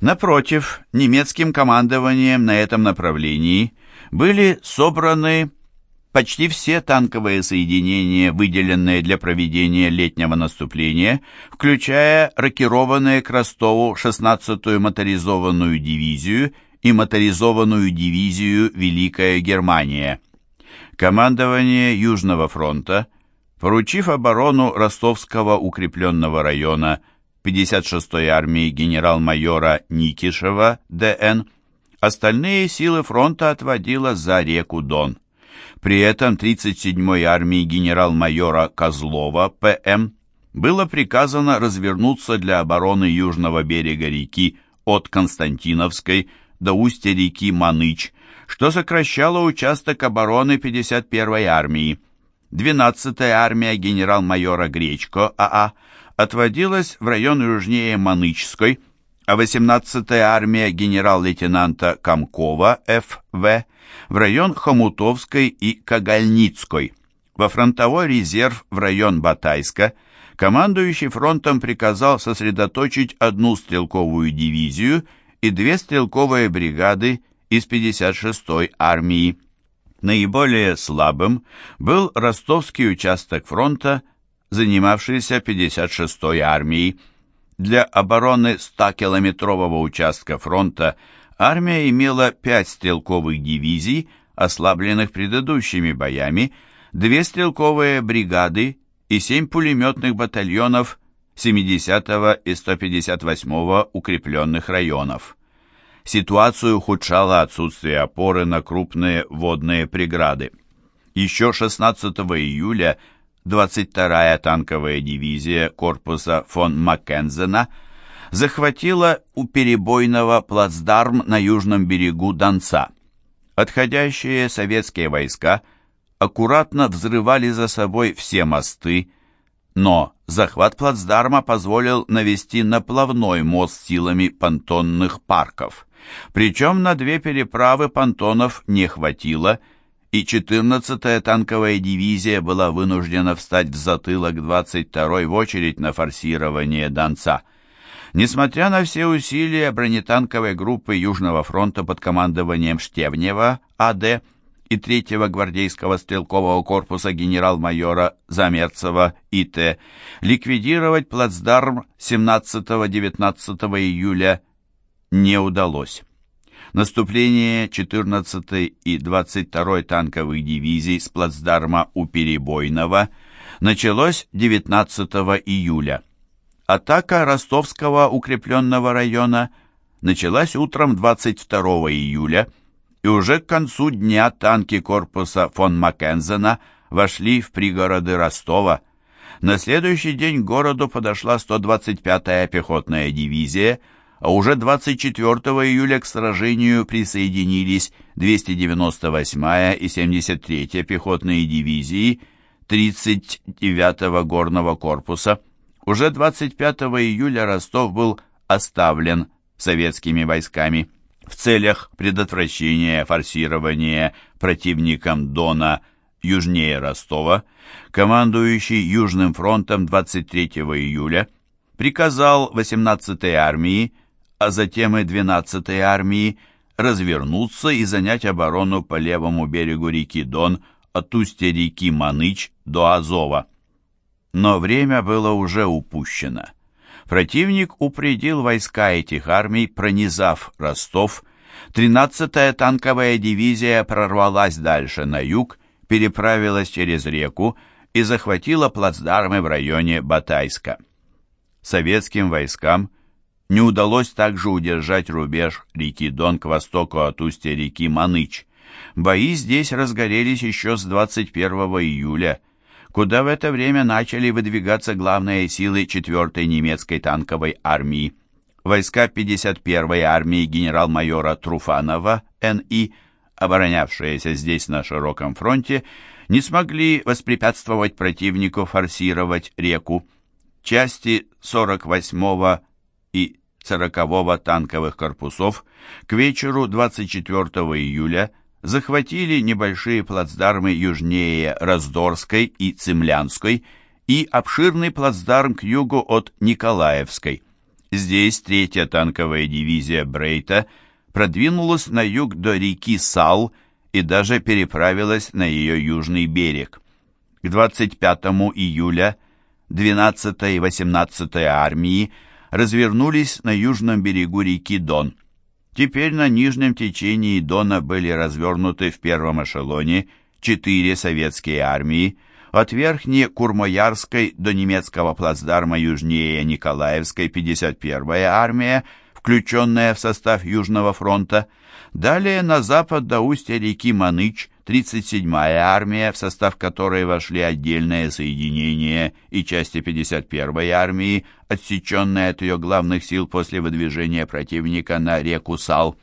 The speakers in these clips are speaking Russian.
Напротив, немецким командованием на этом направлении были собраны почти все танковые соединения, выделенные для проведения летнего наступления, включая рокированные к Ростову 16-ю моторизованную дивизию и моторизованную дивизию «Великая Германия». Командование Южного фронта, поручив оборону Ростовского укрепленного района 56-й армии генерал-майора Никишева ДН, остальные силы фронта отводило за реку Дон. При этом 37-й армии генерал-майора Козлова ПМ было приказано развернуться для обороны южного берега реки от Константиновской до устья реки Маныч, что сокращало участок обороны 51-й армии. 12-я армия генерал-майора Гречко АА отводилась в район южнее Манычской, а 18-я армия генерал-лейтенанта Комкова ФВ в район Хомутовской и Кагальницкой. Во фронтовой резерв в район Батайска командующий фронтом приказал сосредоточить одну стрелковую дивизию и две стрелковые бригады из 56-й армии. Наиболее слабым был ростовский участок фронта, занимавшийся 56-й армией. Для обороны 100-километрового участка фронта армия имела 5 стрелковых дивизий, ослабленных предыдущими боями, две стрелковые бригады и 7 пулеметных батальонов 70-го и 158-го укрепленных районов. Ситуацию ухудшало отсутствие опоры на крупные водные преграды. Еще 16 июля 22-я танковая дивизия корпуса фон Маккензена захватила у перебойного плацдарм на южном берегу Донца. Отходящие советские войска аккуратно взрывали за собой все мосты, но захват плацдарма позволил навести наплавной мост силами понтонных парков. Причем на две переправы понтонов не хватило, и 14-я танковая дивизия была вынуждена встать в затылок 22-й в очередь на форсирование Донца. Несмотря на все усилия бронетанковой группы Южного фронта под командованием Штевнева АД и 3-го гвардейского стрелкового корпуса генерал-майора Замерцева ИТ, ликвидировать плацдарм 17-19 июля не удалось. Наступление 14-й и 22-й танковых дивизий с плацдарма у Перебойного началось 19 июля. Атака Ростовского укрепленного района началась утром 22 июля, и уже к концу дня танки корпуса фон Маккензена вошли в пригороды Ростова. На следующий день к городу подошла 125-я пехотная дивизия – а уже 24 июля к сражению присоединились 298-я и 73-я пехотные дивизии 39-го горного корпуса. Уже 25 июля Ростов был оставлен советскими войсками. В целях предотвращения форсирования противником Дона южнее Ростова, командующий Южным фронтом 23 июля приказал 18-й армии а затем и 12-й армии развернуться и занять оборону по левому берегу реки Дон от устья реки Маныч до Азова. Но время было уже упущено. Противник упредил войска этих армий, пронизав Ростов. 13-я танковая дивизия прорвалась дальше на юг, переправилась через реку и захватила плацдармы в районе Батайска. Советским войскам – не удалось также удержать рубеж реки Дон к востоку от устья реки Маныч. Бои здесь разгорелись еще с 21 июля, куда в это время начали выдвигаться главные силы 4-й немецкой танковой армии. Войска 51-й армии генерал-майора Труфанова, Н.И., оборонявшиеся здесь на широком фронте, не смогли воспрепятствовать противнику форсировать реку. Части 48-го и 40-го танковых корпусов к вечеру 24 июля захватили небольшие плацдармы южнее Раздорской и Цемлянской и обширный плацдарм к югу от Николаевской. Здесь третья танковая дивизия Брейта продвинулась на юг до реки Сал и даже переправилась на ее южный берег. К 25 июля 12 и 18 армии развернулись на южном берегу реки Дон. Теперь на нижнем течении Дона были развернуты в первом эшелоне четыре советские армии, от Верхней Курмоярской до немецкого плацдарма южнее Николаевской 51-я армия, включенная в состав Южного фронта, далее на запад до устья реки Маныч 37-я армия, в состав которой вошли отдельные соединения и части 51-й армии, отсеченные от ее главных сил после выдвижения противника на реку Сал.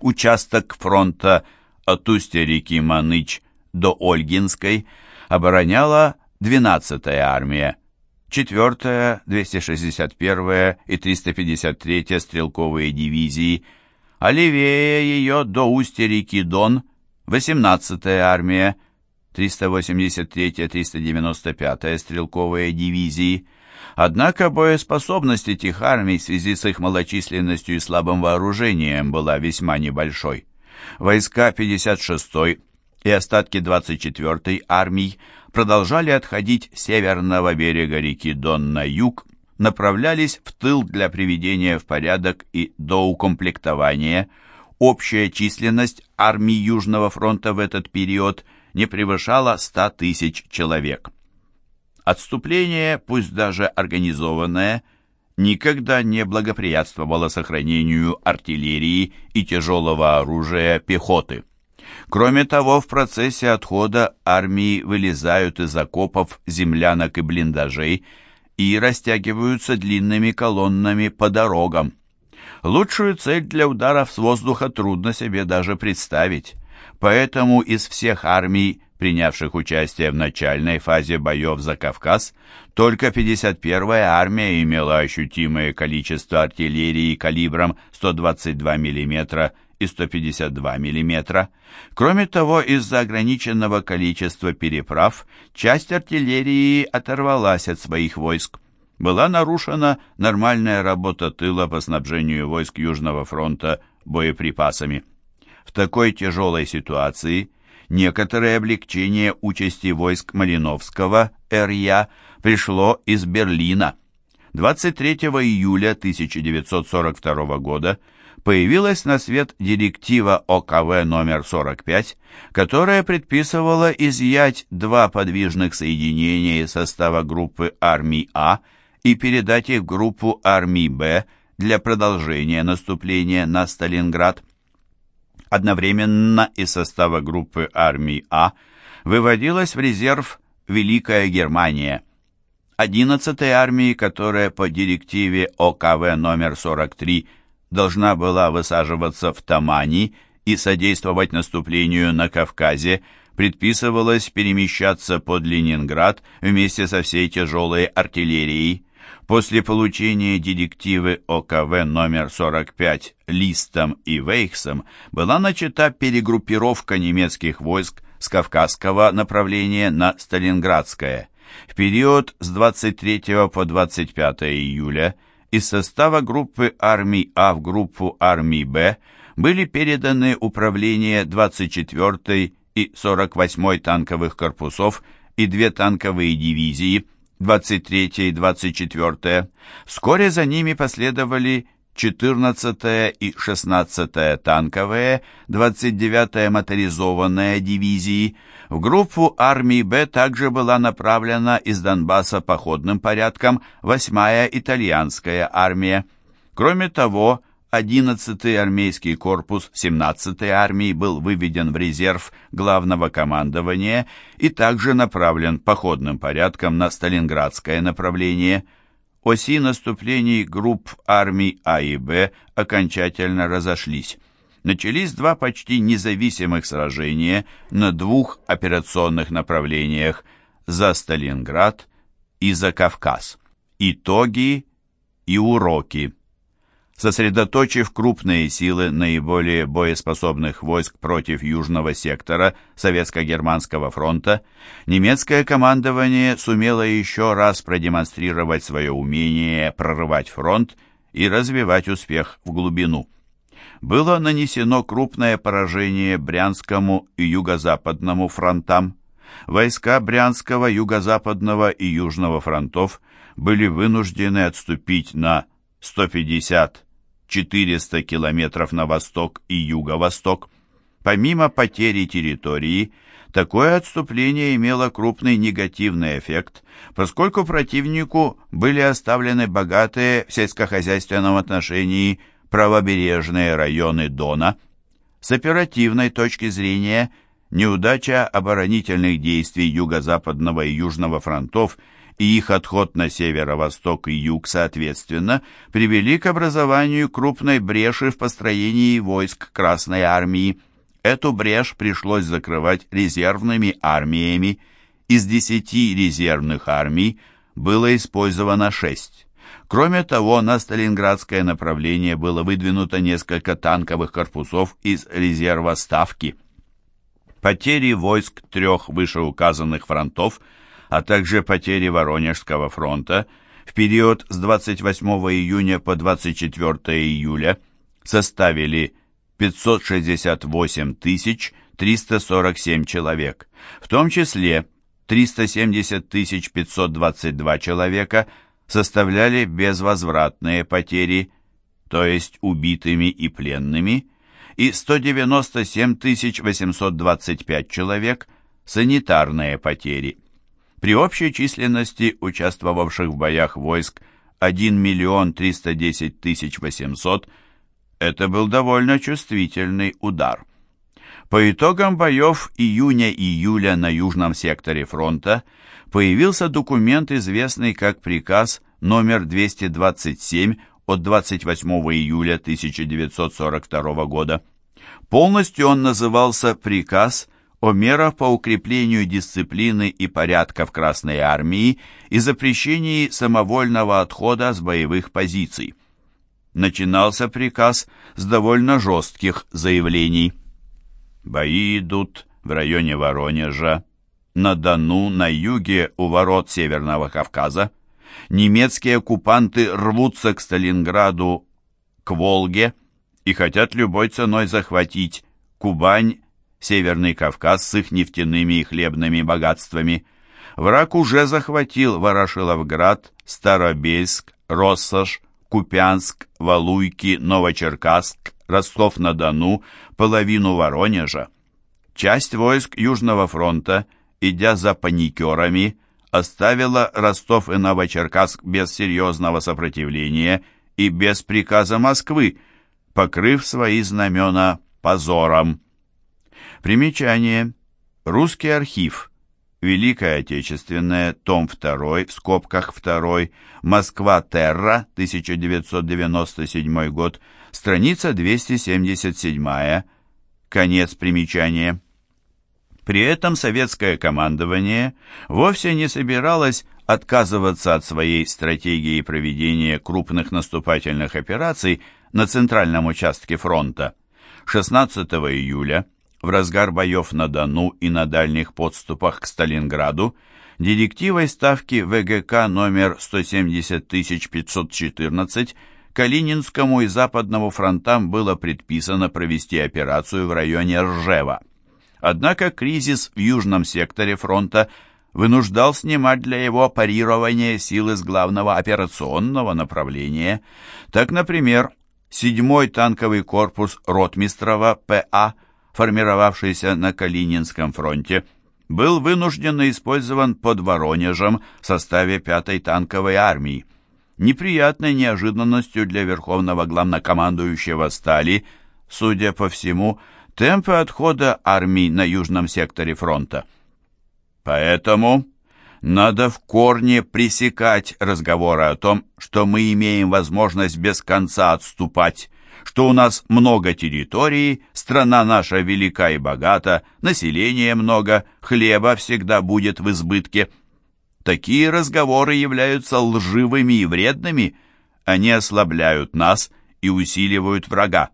Участок фронта от устья реки Маныч до Ольгинской – обороняла 12-я армия, 4-я, 261-я и 353-я стрелковые дивизии, а левее ее до устья реки Дон 18-я армия, 383-я, 395-я стрелковые дивизии. Однако боеспособность этих армий в связи с их малочисленностью и слабым вооружением была весьма небольшой. Войска 56-й и остатки 24-й армий продолжали отходить с северного берега реки Дон на юг, направлялись в тыл для приведения в порядок и доукомплектования. Общая численность армий Южного фронта в этот период не превышала 100 тысяч человек. Отступление, пусть даже организованное, никогда не благоприятствовало сохранению артиллерии и тяжелого оружия пехоты. Кроме того, в процессе отхода армии вылезают из окопов, землянок и блиндажей и растягиваются длинными колоннами по дорогам. Лучшую цель для ударов с воздуха трудно себе даже представить. Поэтому из всех армий, принявших участие в начальной фазе боев за Кавказ, только 51-я армия имела ощутимое количество артиллерии калибром 122 мм и 152 мм. Кроме того, из-за ограниченного количества переправ, часть артиллерии оторвалась от своих войск. Была нарушена нормальная работа тыла по снабжению войск Южного фронта боеприпасами. В такой тяжелой ситуации некоторое облегчение участи войск Малиновского, РЯ, пришло из Берлина. 23 июля 1942 года появилась на свет директива ОКВ номер 45, которая предписывала изъять два подвижных соединения из состава группы армий А и передать их в группу армий Б для продолжения наступления на Сталинград. Одновременно из состава группы армий А выводилась в резерв Великая Германия. 11-й армии, которая по директиве ОКВ номер 43 должна была высаживаться в Тамани и содействовать наступлению на Кавказе, предписывалось перемещаться под Ленинград вместе со всей тяжелой артиллерией. После получения директивы ОКВ номер 45 Листом и Вейхсом была начата перегруппировка немецких войск с Кавказского направления на Сталинградское. В период с 23 по 25 июля из состава группы армий А в группу армий Б были переданы управление 24-й и 48-й танковых корпусов и две танковые дивизии, 23-я и 24-я. Вскоре за ними последовали 14-я и 16-я танковые, 29-я моторизованная дивизии. В группу армии Б также была направлена из Донбасса походным порядком 8-я итальянская армия. Кроме того, 11-й армейский корпус 17-й армии был выведен в резерв главного командования и также направлен походным порядком на Сталинградское направление – оси наступлений групп армий А и Б окончательно разошлись. Начались два почти независимых сражения на двух операционных направлениях за Сталинград и за Кавказ. Итоги и уроки. Сосредоточив крупные силы наиболее боеспособных войск против южного сектора Советско-Германского фронта, немецкое командование сумело еще раз продемонстрировать свое умение прорывать фронт и развивать успех в глубину. Было нанесено крупное поражение Брянскому и Юго-Западному фронтам. Войска Брянского, Юго-Западного и Южного фронтов были вынуждены отступить на 150-400 километров на восток и юго-восток. Помимо потери территории, такое отступление имело крупный негативный эффект, поскольку противнику были оставлены богатые в сельскохозяйственном отношении правобережные районы Дона. С оперативной точки зрения, неудача оборонительных действий Юго-Западного и Южного фронтов – и их отход на северо-восток и юг, соответственно, привели к образованию крупной бреши в построении войск Красной Армии. Эту брешь пришлось закрывать резервными армиями. Из десяти резервных армий было использовано шесть. Кроме того, на Сталинградское направление было выдвинуто несколько танковых корпусов из резерва Ставки. Потери войск трех вышеуказанных фронтов – а также потери Воронежского фронта в период с 28 июня по 24 июля составили 568 347 человек, в том числе 370 522 человека составляли безвозвратные потери, то есть убитыми и пленными, и 197 825 человек – санитарные потери. При общей численности участвовавших в боях войск 1 миллион 310 тысяч 800 это был довольно чувствительный удар. По итогам боев июня-июля на южном секторе фронта появился документ, известный как приказ номер 227 от 28 июля 1942 года. Полностью он назывался «Приказ о мерах по укреплению дисциплины и порядка в Красной армии и запрещении самовольного отхода с боевых позиций. Начинался приказ с довольно жестких заявлений. Бои идут в районе Воронежа, на Дону, на юге у ворот Северного Кавказа. Немецкие оккупанты рвутся к Сталинграду, к Волге и хотят любой ценой захватить Кубань, Северный Кавказ с их нефтяными и хлебными богатствами. Враг уже захватил Ворошиловград, Старобельск, Россошь, Купянск, Валуйки, Новочеркасск, Ростов-на-Дону, половину Воронежа. Часть войск Южного фронта, идя за паникерами, оставила Ростов и Новочеркасск без серьезного сопротивления и без приказа Москвы, покрыв свои знамена позором. Примечание. Русский архив. Великая Отечественная, том 2, в скобках 2, Москва Терра, 1997 год, страница 277, конец примечания. При этом советское командование вовсе не собиралось отказываться от своей стратегии проведения крупных наступательных операций на центральном участке фронта. 16 июля в разгар боев на Дону и на дальних подступах к Сталинграду директивой ставки ВГК номер 170514 Калининскому и Западному фронтам было предписано провести операцию в районе Ржева. Однако кризис в южном секторе фронта вынуждал снимать для его парирования силы с главного операционного направления. Так, например, 7-й танковый корпус Ротмистрова ПА – формировавшийся на Калининском фронте, был вынужденно использован под Воронежем в составе 5-й танковой армии. Неприятной неожиданностью для верховного главнокомандующего стали, судя по всему, темпы отхода армий на южном секторе фронта. Поэтому надо в корне пресекать разговоры о том, что мы имеем возможность без конца отступать, что у нас много территории, страна наша велика и богата, населения много, хлеба всегда будет в избытке. Такие разговоры являются лживыми и вредными, они ослабляют нас и усиливают врага.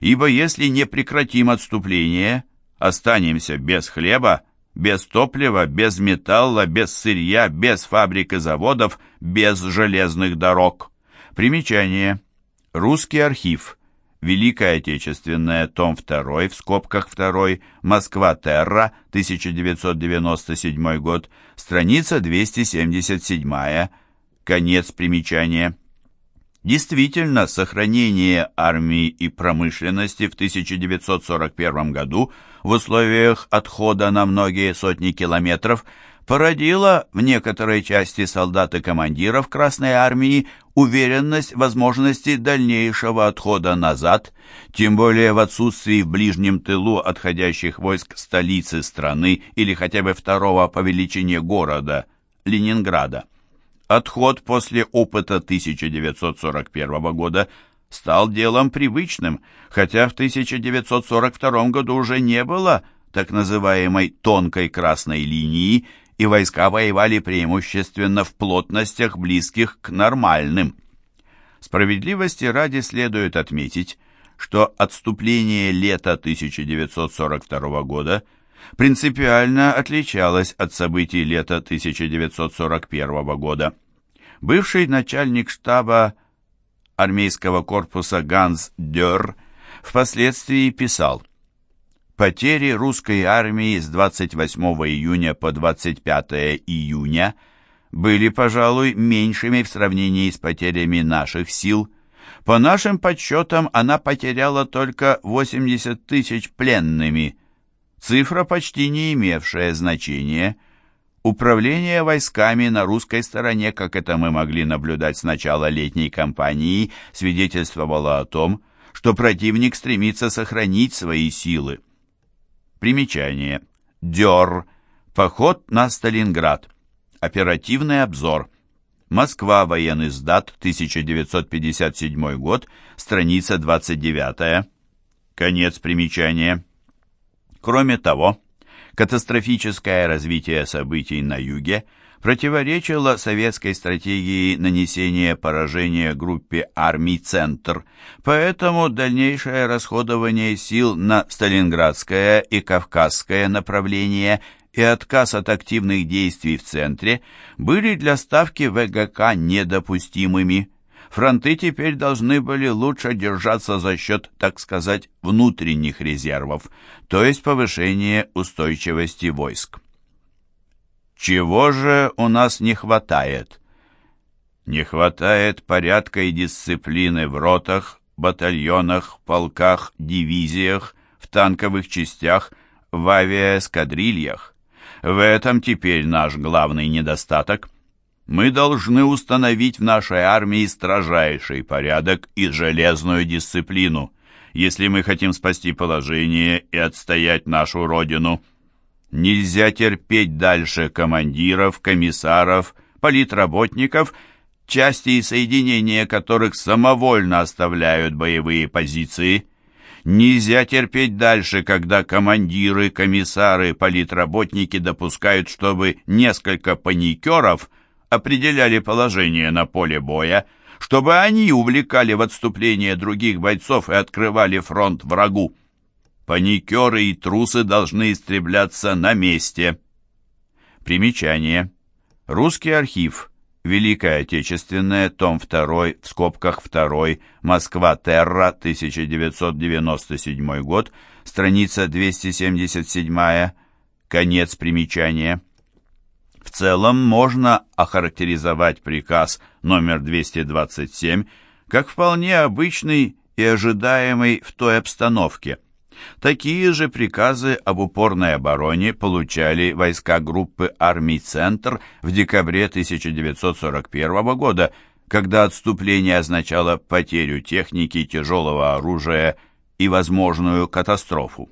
Ибо если не прекратим отступление, останемся без хлеба, без топлива, без металла, без сырья, без фабрик и заводов, без железных дорог. Примечание. Русский архив. Великая Отечественная, том 2, в скобках 2, Москва Терра, 1997 год, страница 277, конец примечания. Действительно, сохранение армии и промышленности в 1941 году в условиях отхода на многие сотни километров породило в некоторой части солдат и командиров Красной Армии уверенность в возможности дальнейшего отхода назад, тем более в отсутствии в ближнем тылу отходящих войск столицы страны или хотя бы второго по величине города, Ленинграда. Отход после опыта 1941 года стал делом привычным, хотя в 1942 году уже не было так называемой «тонкой красной линии», и войска воевали преимущественно в плотностях, близких к нормальным. Справедливости ради следует отметить, что отступление лета 1942 года принципиально отличалось от событий лета 1941 года. Бывший начальник штаба армейского корпуса Ганс Дёрр впоследствии писал «Потери русской армии с 28 июня по 25 июня были, пожалуй, меньшими в сравнении с потерями наших сил. По нашим подсчетам, она потеряла только 80 тысяч пленными, цифра почти не имевшая значения – Управление войсками на русской стороне, как это мы могли наблюдать с начала летней кампании, свидетельствовало о том, что противник стремится сохранить свои силы. Примечание. Дёр. Поход на Сталинград. Оперативный обзор. Москва. Военный сдат. 1957 год. Страница 29. Конец примечания. Кроме того, Катастрофическое развитие событий на юге противоречило советской стратегии нанесения поражения группе армий «Центр», поэтому дальнейшее расходование сил на Сталинградское и Кавказское направление и отказ от активных действий в центре были для ставки ВГК недопустимыми фронты теперь должны были лучше держаться за счет, так сказать, внутренних резервов, то есть повышения устойчивости войск. Чего же у нас не хватает? Не хватает порядка и дисциплины в ротах, батальонах, полках, дивизиях, в танковых частях, в авиаэскадрильях. В этом теперь наш главный недостаток. Мы должны установить в нашей армии строжайший порядок и железную дисциплину, если мы хотим спасти положение и отстоять нашу родину. Нельзя терпеть дальше командиров, комиссаров, политработников, части и соединения которых самовольно оставляют боевые позиции. Нельзя терпеть дальше, когда командиры, комиссары, политработники допускают, чтобы несколько паникеров – определяли положение на поле боя, чтобы они увлекали в отступление других бойцов и открывали фронт врагу. Паникеры и трусы должны истребляться на месте. Примечание. Русский архив. Великая Отечественная, том 2, в скобках 2, Москва, Терра, 1997 год, страница 277, конец примечания. В целом можно охарактеризовать приказ номер 227 как вполне обычный и ожидаемый в той обстановке. Такие же приказы об упорной обороне получали войска группы армий «Центр» в декабре 1941 года, когда отступление означало потерю техники, тяжелого оружия и возможную катастрофу.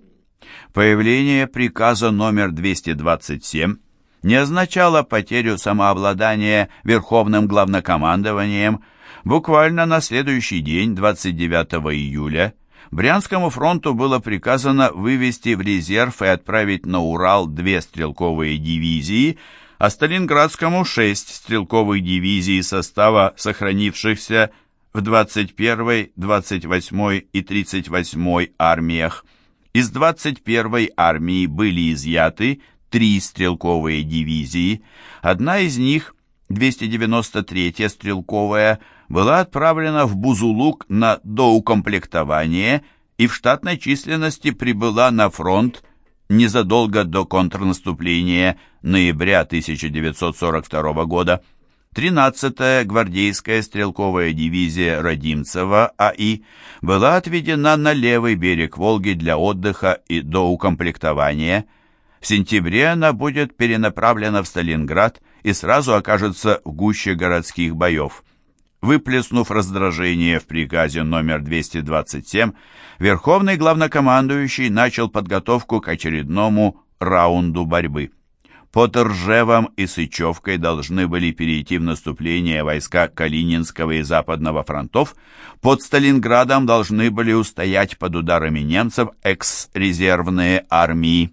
Появление приказа номер 227 не означало потерю самообладания Верховным главнокомандованием. Буквально на следующий день, 29 июля, Брянскому фронту было приказано вывести в резерв и отправить на Урал две стрелковые дивизии, а Сталинградскому шесть стрелковых дивизий состава сохранившихся в 21-й, 28-й и 38-й армиях. Из 21-й армии были изъяты три стрелковые дивизии. Одна из них, 293-я стрелковая, была отправлена в Бузулук на доукомплектование и в штатной численности прибыла на фронт незадолго до контрнаступления ноября 1942 года. 13-я гвардейская стрелковая дивизия Родимцева АИ была отведена на левый берег Волги для отдыха и доукомплектования. В сентябре она будет перенаправлена в Сталинград и сразу окажется в гуще городских боев. Выплеснув раздражение в приказе номер 227, Верховный главнокомандующий начал подготовку к очередному раунду борьбы. Под Ржевом и Сычевкой должны были перейти в наступление войска Калининского и Западного фронтов, под Сталинградом должны были устоять под ударами немцев экс-резервные армии.